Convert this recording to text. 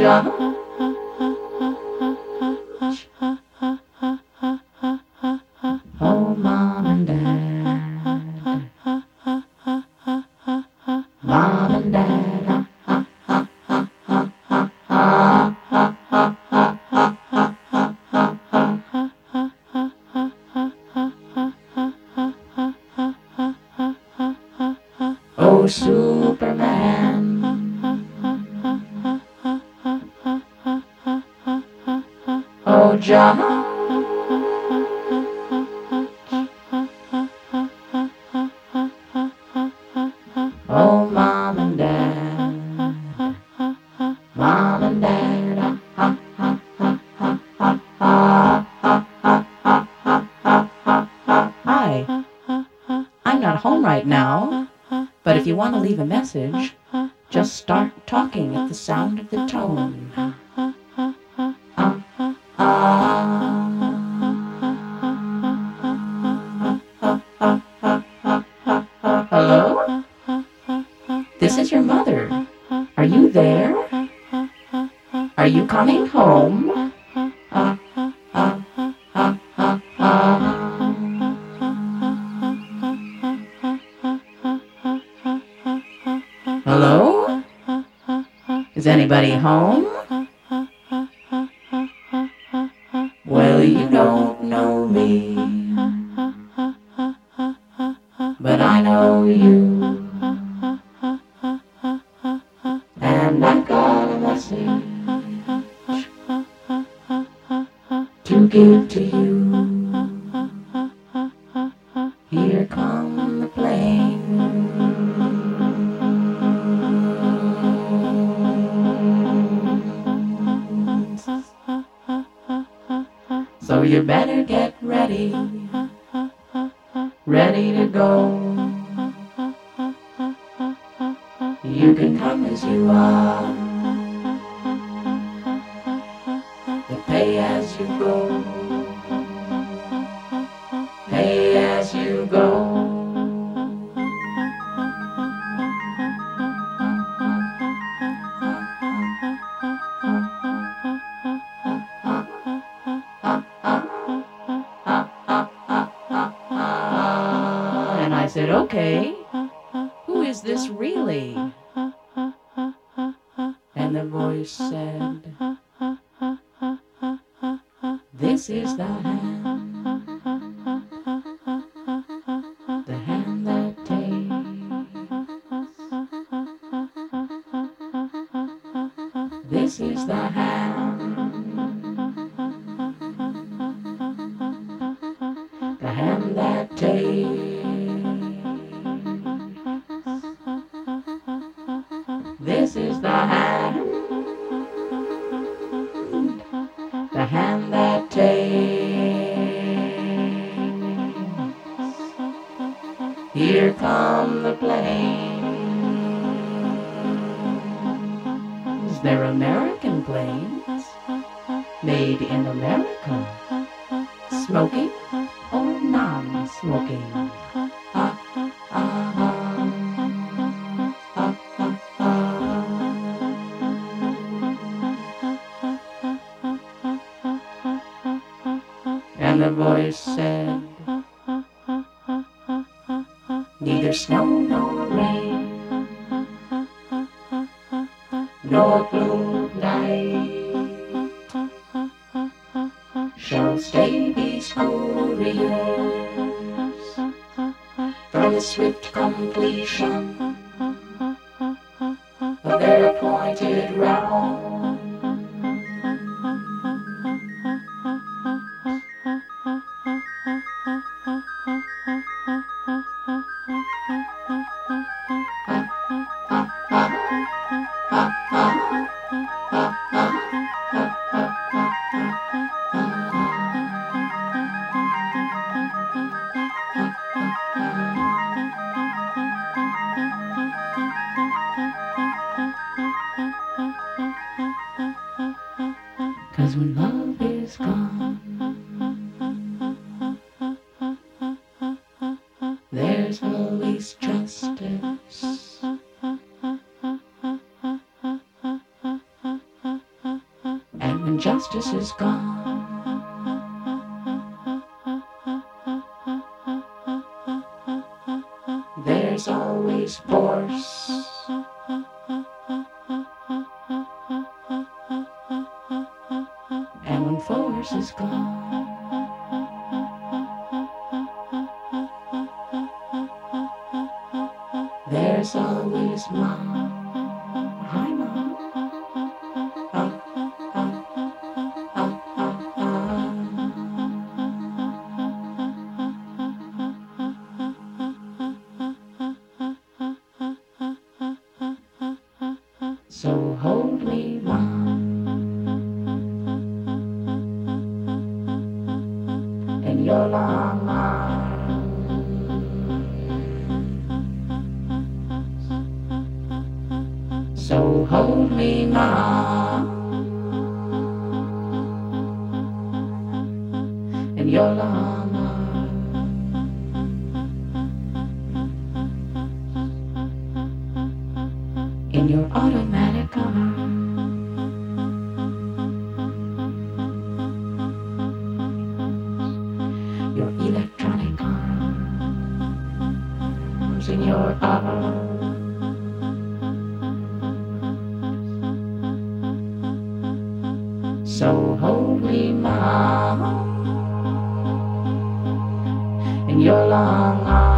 John. Oh, John. Oh, mom and dad. Mom and dad. Hi. I'm not home right now, but if you want to leave a message, just start talking at the sound of the tone. Anybody home? Well, you don't know me, but I know you. You better get ready, ready to go. You can come as you are. Said, okay, who is this really? And the voice said, This is the hand. The hand that takes. This is the hand. This is the hand. The hand that takes. Here come the planes. they're American planes, made in America, smoking or non-smoking. Voice said, Neither snow nor rain, nor blue night shall stay these couriers from the swift completion of their appointed round. Cause when love is gone, there's always justice. And when justice is gone, Force is gone, there's always ah. So hold me, So hold me, mom. In your arms. In your automatic So hold me, mom, in your long arms.